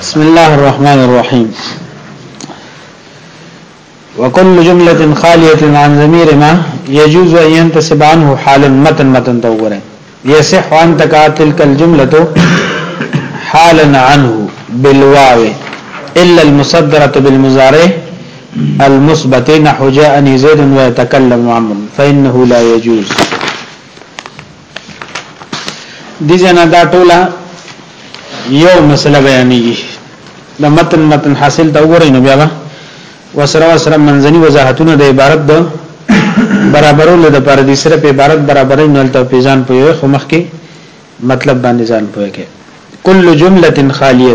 بسم الله الرحمن الرحيم وكل جملة خالية عن زمير ما يجوز أن ينتسب عنه حالا متن متن دوره يصح أن تقع تلك الجملة حالا عنه بالواو إلا المصدرة بالمزارع المصبت نحو جاءني زيد ويتكلم عمرو فإنه لا يجوز دي جنا دا ټوله یو مسله بیانېږي د متن متن حاصل ته وګورئ نو بیا وسره وسره منځني وضاحتونه د عبارت د برابرولو د پر دې سره په عبارت برابرې نه ته پیزان پوي خو مخکي مطلب باندې ځان پوي کې کل جمله خالیه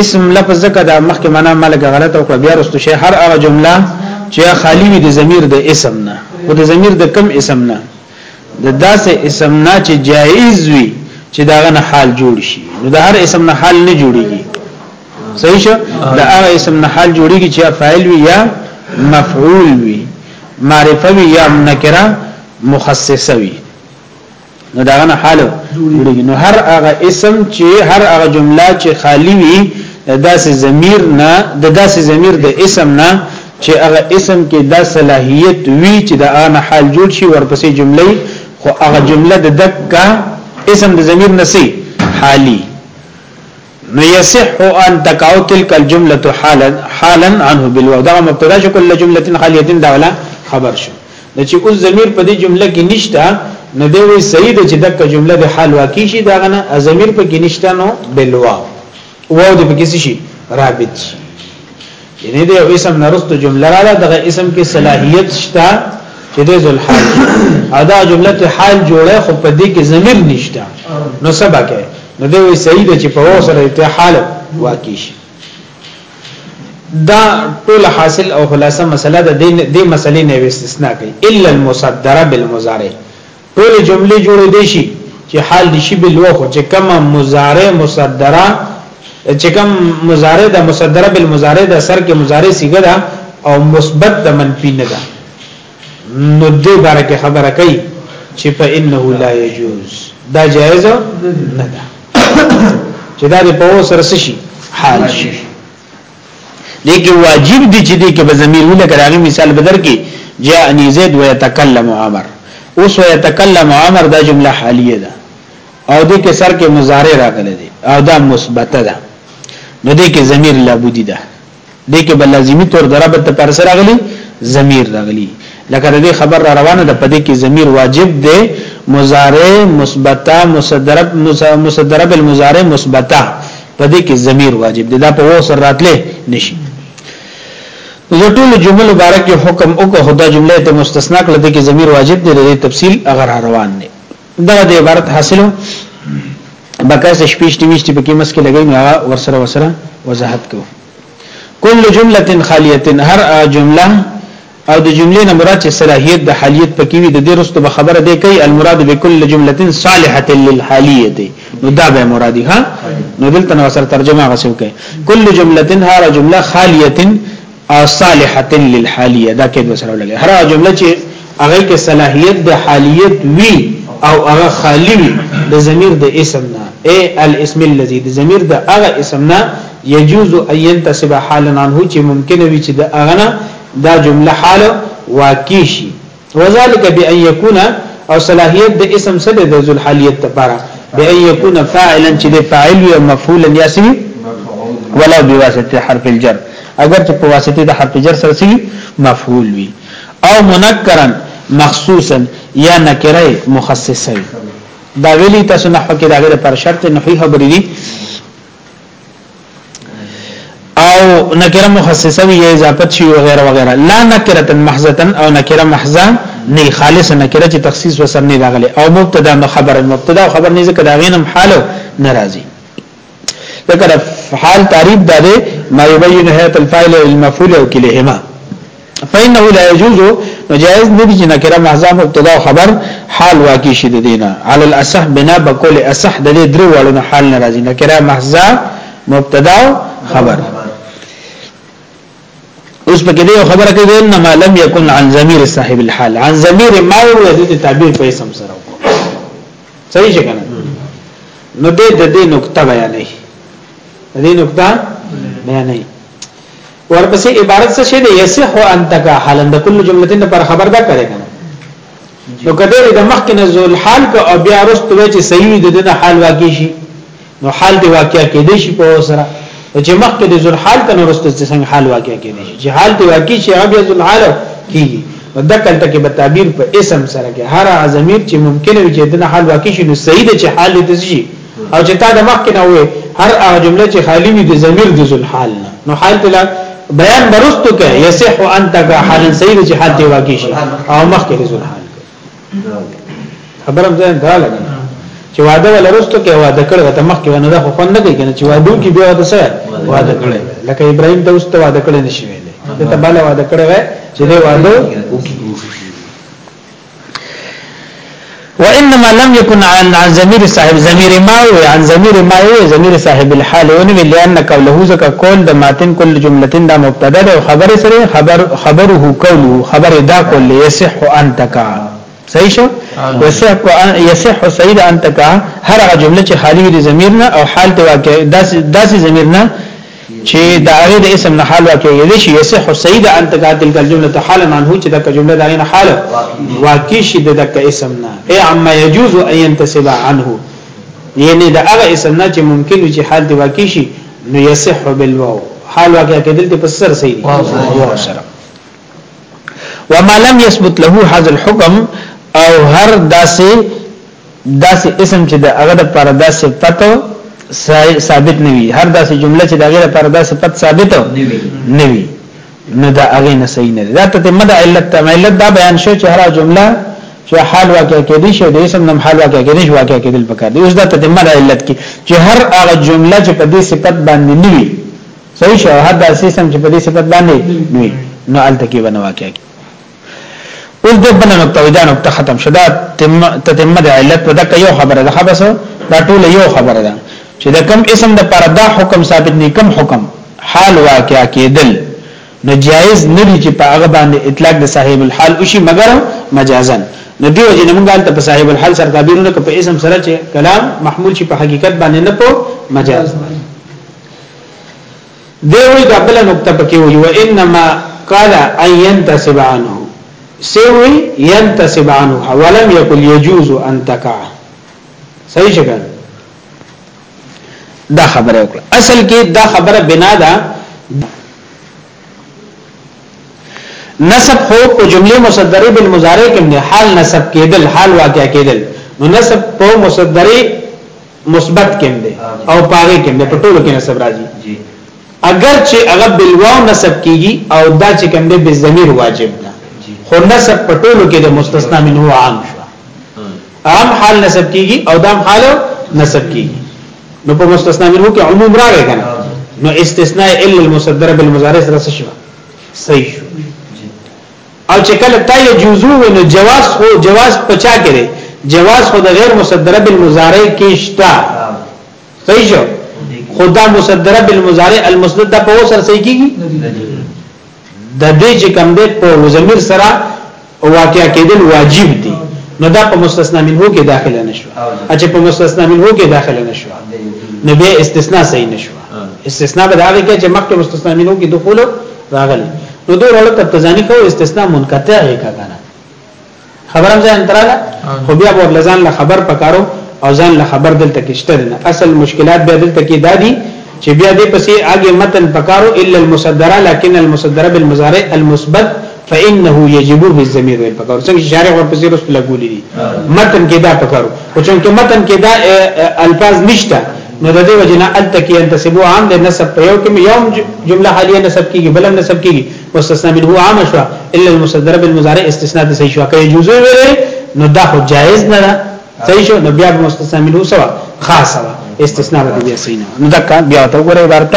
اسم لفظ زکه دا مخکې معنا ملګه غلط او بیا رستو شي هر هغه جمله چې خالی وي د ضمیر د اسم نه او د ضمیر د کم اسم نه د داسې اسم نه چې جایز وي چې داغه نه حال جوړ شي نو د هر اسم نه حال نه جوړيږي صحیح شو د هغه اسم نه حال جوړيږي چې فاعل وي یا مفعول وي معرفه وي یا نکره مخصصه وي نو دا غنه حال جوړیږي نو هر هغه اسم چې هر هغه جمله چې خالی وي داسې ضمیر نه د داسې ضمیر د اسم نه چې هغه اسم کې دا صلاحیت وی چې دا غنه حال جوړ شي ورپسې جملې خو هغه جمله د دکا اسم د ضمیر نسی حالی نو يصح ان تقاو تلك الجمله حالا حالا عنه بالواو دا مبتدا چې کله جمله خالیه دا ولا خبر شو نو چې اوس ضمیر په دې جمله کې نشته نو دی وی صحیح ده چې دغه جمله د حال واقع شي دا غنه ضمیر په کې نشته نو بالواو واو دې په کې شي رابط شي یعنی د اسم نرست جمله رااله دغه اسم کې صلاحیت شته چې د ذل حال ادا جمله ته حال جوړه خو په دې کې ضمیر نشته نو سبا کې نو دوی وی صحیح ده چې په وسره ته حال واقع شي دا ټول حاصل او خلاصه مسله ده د دې مسلې نه استثناء کوي الا المصدره بالمضارع ټولې جملې جوړې دي شي چې حال دي شي بالوخ چې کوم مضارع مصدره چې کوم مضارع د مصدره بالمضارع د سر کې مضارع سیګه ده او مثبت د منفي نه ده نو دې باره کې خبره کوي چې په انه لا يجوز دا جائز نه ده چې دا په وسره شي حال شي دې کې واجب دي چې دې کې به ضمیر وي لکه هغه مثال بدر کې جاءني زید ويتکلم عمر اوس ويتکلم عمر دا جمله حالیه ده او دې کې سر کې مضارع راغلی دی او دا مثبته ده نو دې کې ضمیر لابودی ده دې کې بل لازمی تور دربت پر سر راغلی ضمیر راغلی لکه دې خبر را روانه ده پدې کې ضمیر واجب ده مضارع مثبته مصدرب مصدرب المضارع مثبته په دې کې ضمیر واجب دی دا په وو سره راتله نشي زه ټول جمل مبارک یو حکم او که خدا جمله ته مستثنا کړل د کې ضمیر واجب دی د تفصیل اگر روان دی دا د عبارت حاصلو بقای سے شپیش دیویش دی پکی مسکی لگئی نو آغا ورسره ورسره وضاحت کو کل جملت خالیت هر جمله او د جملې نه مراد چې صلاحیت د حالیت پکې وي د دې رستو به خبره ده کوي المراد بكل جمله صالحه للحالیه نو دا به مرادي ها نو دلته نو سره ترجمه غسو کوي کل جمله هر جمله خالیه او صالحه للحالیه دا کې وسره لګي هر جمله چې هغه کې صلاحیت د حالیت وی او هغه خالی وی د ضمیر د اسم نه اي الاسم الذي د ضمیر د هغه اسم نه يجوز ان ينتسب حالا عنه چې ممکن وي چې د هغه نه دا جمله حال واقع شي وذالک بان یکون او صلاحیت د اسم سره د ذل حالیت لپاره بان یکون فاعلا چې د فاعل وي او مفعولا یا سوي ولا بواسطه حرف الجر اگر چې په واسطه د حرف جر سره سوي مفعول وي او منکرا مخصوصا یا نکره مخصصه دا ویلی تاسو نحو کې دا غیر پر شرط نحوی خبرې دي او نکره مخصصه وی یا اضافت شي وغيرها وغيرها لا نکره محضه او نکره محضه نه خالص نکره چې تخصیص وسر نه راغلي او مبتدا نو خبر مبتدا خبر نه ذکر دا غینم حال ناراضي ذکر حال تعریف دا دی ما یبین هیئه الفاعل المفعول او کلهما فإنه لا يجوز نو جائز نه دي چې نکره محضه مبتدا خبر حال واقع شي د دینه علی الاصح بنا بقول اصح د دې درو وړو حال ناراضي نکره محضه مبتدا خبر اوس په دې خبره کې ویل نه معلوم یکون عن ضمیر صاحب الحال عن ضمیر ما هو دې تعبیر په اسم سره صحیح څنګه نو دې د دې نقطه بیانې دې نقطه بیانې ورپسې عبارت څه شی دی یصح ان تکحلا د کل جملتین پر خبر دا کړی کنه نو کده د مخ کې نزول حال کو او بیا رست وی چې صحیح د دنه حال واقع شي نو حال دی واقع کې دی شي په سره چې مخ کې د ذل حال کنه رست څنګه حال واقع کې دی چې حال دی واقع شي او بیا ذل حال کیږي ودکل ته کې به تعبیر په اسم سره کې هر ضمیر چې ممکن وي چې دنه حال واقع شي نو صحیح دی چې حال دې شي او چې تا د مخکې نه وې هر هغه جمله چې خالی وي د ضمیر د ذل حال نه نو حال بلا بیان برستو کې یصح انت کا حال سید چې حال دی واقع شي او مخکې د ذل حال خبرم ځان دا لګا چې واده ولا رستو کې واده کړو ته مخکې ونه دا خو خوند نه کوي چې واده کې بیا واده سره واده کړي لکه ابراهيم ته اوسته واده کړي نشي ویلې ته بل واده کړي چې واده وانما لم يكن عن عن ضمير صاحب ضمير ما هو عن ضمير ما هو ضمير صاحب الحال ونه لان قوله زکه قول د ماتن کل جملتين دا مبتدا ده خبر سره خبر خبره قوله خبر دا قول يصح انتك صحیح شو يصح يصح سيد انتك هر جمله چې خالی د ضمير نه او حال ته واقع داسې داسې ضمير نه چې د هغه د اسم نه حال واقع یې شي یصح سید ان تکات تلک الجمله حالا عنه چې دا جمله دا نه حال واقع شي د دک اسم نه ای عما يجوز ان ينتسب عنه یعنی دا هغه اسم نه چې ممکن وي چې حال دی واقع شي نو یصح بالواو حال واقع کېدل ته پسر صحیح واو سره وما لم يثبت له هذا الحكم او هر داسې داسې اسم چې د هغه د پر د صفت ثابت نه وي هر داسې جمله چې د هغه د پر د صفت ثابت نه وي نو دا هغه نه صحیح نه دا ته مد علت ته علت دا بیان شو چې هر جمله چې حال واقع کې دي شو د اسم نم حال واقع کې دي شو واقع کې دل پکار دي اوس دا ته مد علت کې چې هر هغه جمله چې په دې صفت باندې نه وي صحیح شو هر داسې اسم چې په دې صفت باندې نه وي نو الته کې ونه واقع کې اوس د بل نقطه وې دا نقطه ختم شو دا تتمه د علت په دغه یو خبره ده خبره سو دا ټول یو خبره ده چې د کم اسم د پر دا حکم ثابت نه کم حکم حال واقع کېدل نو جایز نه دي چې په هغه باندې اطلاق د صاحب الحال وشي مګر مجازا نو دیو جن موږ دلته په صاحب الحال سره تعبیر نه په اسم سره چې کلام محمول شي په حقیقت باندې نه په مجاز باندې دی وی دا بل نقطه پکې وی و انما قال ان ينتسب عنه سوي ينتسب عنه ولم يقل يجوز ان تقع صحیح شګل دا خبره وکړه اصل کې دا خبره بنا ده نسب خو په جمله مصدره بالمضارع کې نه حال نسب کېدل حال واقع کېدل نو نسب په مصدره مثبت کم دی او پاره کم دی په ټولو کې نسب راځي اگر چې هغه بالواو نسب کیږي او دا چې کم دی به ضمیر واجب ده خو نسب په ټولو کې د مستثنا منه عام شو عام حال نسب کیږي او دام حال نسب کیږي نو په مستثنا منه کې عموم راغی کنه نو استثناء الا المصدر بالمضارع سره شو صحیح او چې کله تا یجوزو وي نو جواز خو جواز پچا کې دی جواز خو د غیر مصدره بالمضارع کې شته صحیح شو خدا مصدره بالمضارع المسند په وسر صحیح کیږي د دې چې کم دی په ضمیر سره واقع کېدل واجب دي نو دا په مستثنا منه کې داخله نشو اچ په مستثنا منه کې داخله نشو نو به استثناء صحیح نشو استثناء به دا کې چې مخکې مستثنا منه کې دخول راغلی نو دوه ورو ته تزانی کو استثناء منقطع یې کاګانه خبرم ځان تراله خو بیا ور لزان له خبر پکارو او ځان له خبر دلته کېشته نه اصل مشکلات بیا دلته کې دادی چې بیا دې پسې اگې متن پکارو الا المصدره لكن المصدره بالمضارع المثبت فانه يجب بالضمير ویل پکارو څنګه شارح ورپسې رسول لګولې دي متن کې دا پکارو او چې متن کې دا الفاظ نشته نو د دې وجنه التکی ينتسب عام د نسب په یو کې یوم جمله حالیه نسب کیږي بل نسب کیږي مستثنا منه عام شو الا المصدر بالمضارع استثناء د صحیح شو کوي جزء ویل نو دا خو جائز نه ده صحیح شو نو بیا مستثنا منه سوا خاصه استثناء به بیا صحیح نه نو دا بیا ته وګوره عبارت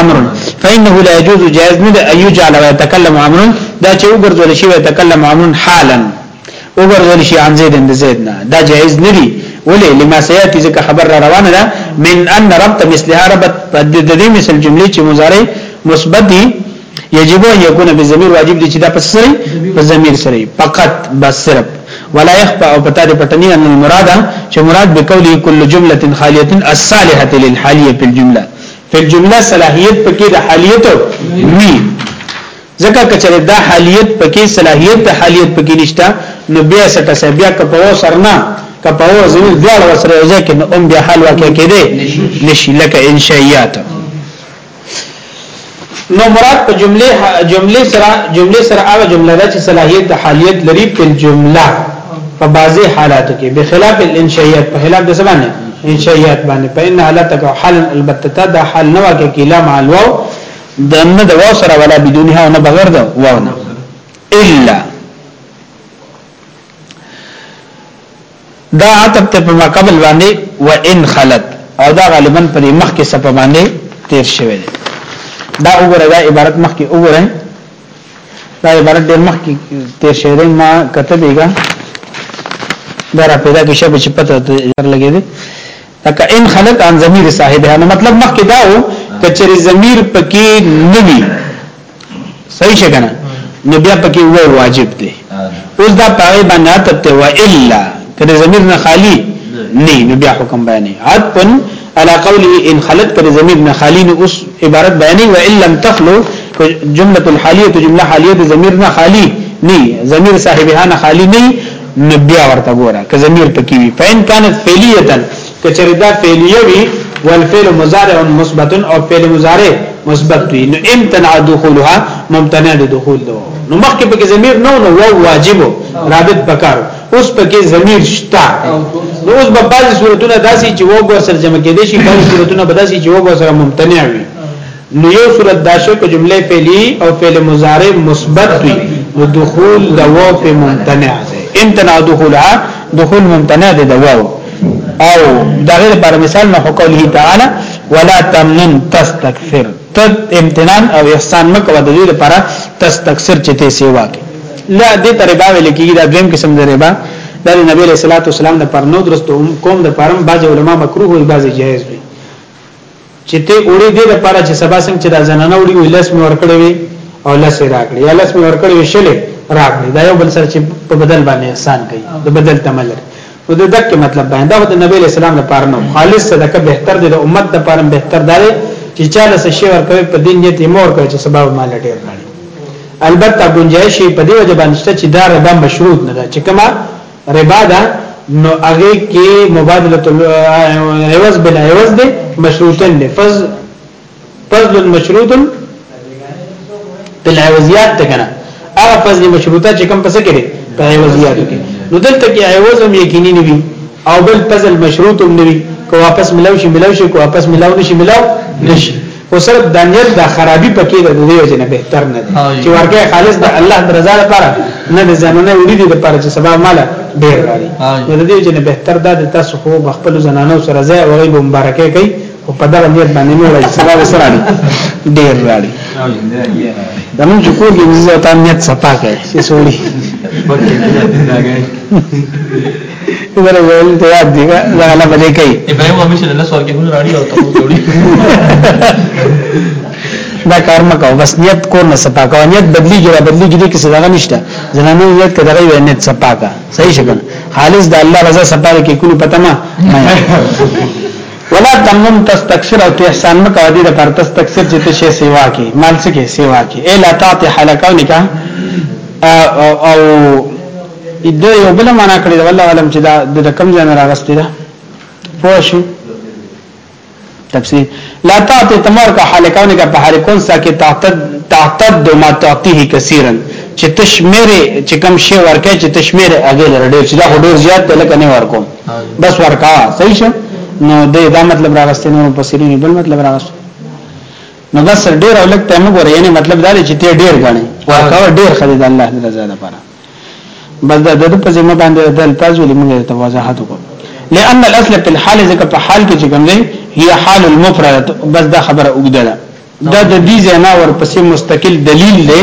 امر فانه لا يجوز جائز نه ده ايو جعل ويتكلم امر دا چې وګرځول شي ويتكلم امر حالا وګرځول شي عن زيد د زيد نه دا جائز نه دي ولې لما سياتي ځکه خبر را روانه ده من ان ربط مثلها ربط د دې مثل جملې چې مضارع مثبت دي یجب ان يكون بالضمير واجب دي چې دا پس سره په ضمیر سره فقط بس صرف ولا يخفى او پتا دې پټنی ان المراد چې مراد به قوله كل جمله خاليه الصالحه للحاليه في الجمله فی الجمله صلاحیت پکې د حالیت وی ځکه کچره دا حالیت پکې صلاحیت د حالیت پکې نشته نو بیا سکه سه بیا کپو سرنا کپو زوی بیا وسره ځکه نو ام بیا حال واقع کېده نشي لکه انشائیات نو مراد په جمله جمله سره جمله سره هغه جمله ده چې صلاحیت د حالیت لري په جمله په بعضي حالاتو کې بخلاف الانشائیات په خلاف د سبانه انشائیات باندې په ان حالتک حال البتتا دا حال نه واکه کلا مع الواو د نه د واو سره ولا بدونها نه بغیر د واو نه الا دا عتب ته په مقابل باندې و ان خلت او دا غالبا په مخ کې سپه باندې تیر شوی دا وګوره دا عبارت مخ کې وګوره دا عبارت ډېر مخکې تیر شوی دی ما کته دیګا دا را پیدا کې شپه چې پته یار لګې دي لکه ان خلق ان ضمیر صاحب نو مطلب مخکې دا و کچری ضمیر پکې نه وي صحیح څنګه نو بیا پکې و واجب دی اوس دا پاره باندې عتب ته و الا کله ضمیر نه خالی نه نو بیا حکم بیانې عتب على قوله ان خلت کله ضمیر نه خالی نو اوس عبارت بیانې و الا لم تخلو جمله الحالیه جمله حالیه د ضمیر نه خالی نه ضمیر صاحبها نه خالی نه نو بیا ورته ګوره که ضمیر پکې وي فین کانت فعلیه کچره دا فعلیه وی والفعل مضارع مثبت او فعل مضارع مثبت وی نو امتنع دخولها ممتنع د دخول دو نو مخکې پکې ضمیر نو نو واجب رابط پکار اوس پکې ضمیر شتا نو اوس په بعضی صورتونو داسي چې وو سره جمع کېدې شي بعضی صورتونو بداسي چې وو سره ممتنع وي نو یو صورت دا شو که جمله فعلی او فعل مضارع مثبت وي نو دخول د واو په ممتنع دی امتنع دخولها دخول ممتنع دی د واو او دا غیر پر مثال نو قوله تعالی ولا تمنن تستكثر تد امتنان او احسان مکو د دې لپاره تستكثر چې ته سیوا کې لا دې ترې باندې لکې دا دیم قسم دی ربا د نبی له صلوات والسلام د پرنو درستو قوم د پرم باج علما مکروه او باج جائز وي چې ته وړي دې لپاره چې سبا څنګه چې دا زنانه وړي وي لس مې ورکړې وي او لس یې راکړي یا لس مې ورکړې وي شلې راکړي دا یو بل سره چې په بدل باندې احسان کوي د بدل تمل لري نو د دک مطلب باندې دا د نبی اسلام لپاره نو خالص صدقه بهتر دی د امت لپاره بهتر دی چې چاله څه شی ورکوي په دین یې تیمور کوي چې سبا مال ډیر نه البته گنجائش په دې وجه باندې چې دا ربا مشروط نه ده چې کما ربا ده نو هغه کې مبادله عوض بل عوض ده مشروطن ده فز فضل مشروط بالعوضيات ته کنه هغه فضل مشروطه چې کوم پسې کړي په عوضيات کې نو دلته کې عوض هم یقیني نه وي او بل فضل مشروط هم نه وي کو واپس ملو شي ملو شي کو واپس ملو نشي ملو نشي خو صرف د نیت د خرابي پکې د دې وجه نه بهتر نه دی چې ورکه خالص د الله د رضا لپاره نه د زنانه وړي دي لپاره چې سبا مال ډیر راځي نو د دې وجه نه بهتر دا د تاسو خو خپل زنانو سره ځای او غیب مبارکه کوي او په دغه نیت باندې نه راځي سبا سره ډیر راځي د موږ چې کوی د نیت صفا کوي چې سولي زره ویل ته یاد دی دا غلا بده کوي ابراهيم هم چې الله سوال کې هم راړي او ته جوړي دا کار مکو بس نیت کو نه سپاکا نیت بدلی جوړه بدلی جوړه کې څه نشته زنانو نیت کړه غوې نیت سپاکا صحیح شګن خالص د الله رضا سپاره کې کول پته ما ولا تمم تستكثر او احسان مکو دې پر تستكثر چې ته شی سیوا کې مال څه کې سیوا کې الا تعطي حلقه نکاح او ادو یو بل معنا کړی والله علم چې دا د کم ځای نه راغستې ده پوه شو تفسیر لا تعت تمر کا حالکونه کا په حالکون سا کې تعتد تعتد ما تعتیه کثیرا چې تشمیر چې کم شی ورکه چې تشمیر اګل رډې چې دا ډیر زیات ده لکه نه ورکوم بس ورکا صحیح شه نو دې دا مطلب راغستې نو په سیرینی بل مطلب راغستې نو بس ډیر اولک ته موږ ورې یعنی مطلب دا چې ته ډیر غاڼې ورکا ډیر خدای د الله رضا لپاره بس دا د په ذمہ باندې د الفاظ ولې موږ ته وضاحت وکړو لئن الاصل په الحال ځکه په حال کې چې کوم دی هي حال المفرد بس دا خبره وګده ده دا د دې زنا ور پسې مستقل دلیل دی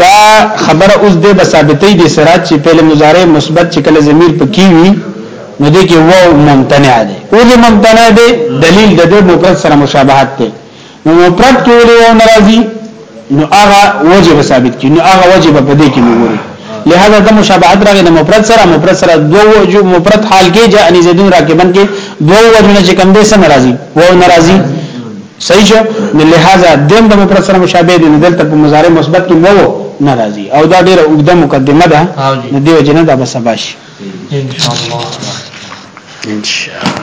دا خبره اوس د ثابتې دي سرات چې فعل مضارع مثبت چې کله ضمیر پکې وي نو دې کې واو ممتنع دی او دې ممتنع دی دلیل د دې مفرد سره مشابهت دی نو مفرد کې ولې او ناراضي نو هغه وجب ثابت کی نو هغه وجب په دې کې وګوري لہذا د مشابهت راغی د مفرد سره مفرد سره دوه وجو مفرد حال کې جاء ان زیدون راکبن کې دوه وجونه چې کم دې سره ناراضي و ناراضي صحیح شو نو لہذا دیم د مفرد سره مشابه دي دلته په مضارع مثبت کې مو ناراضي او دا ډیره اوږده مقدمه ده د دې وجنه دا بس باشي ان شاء الله ان شاء الله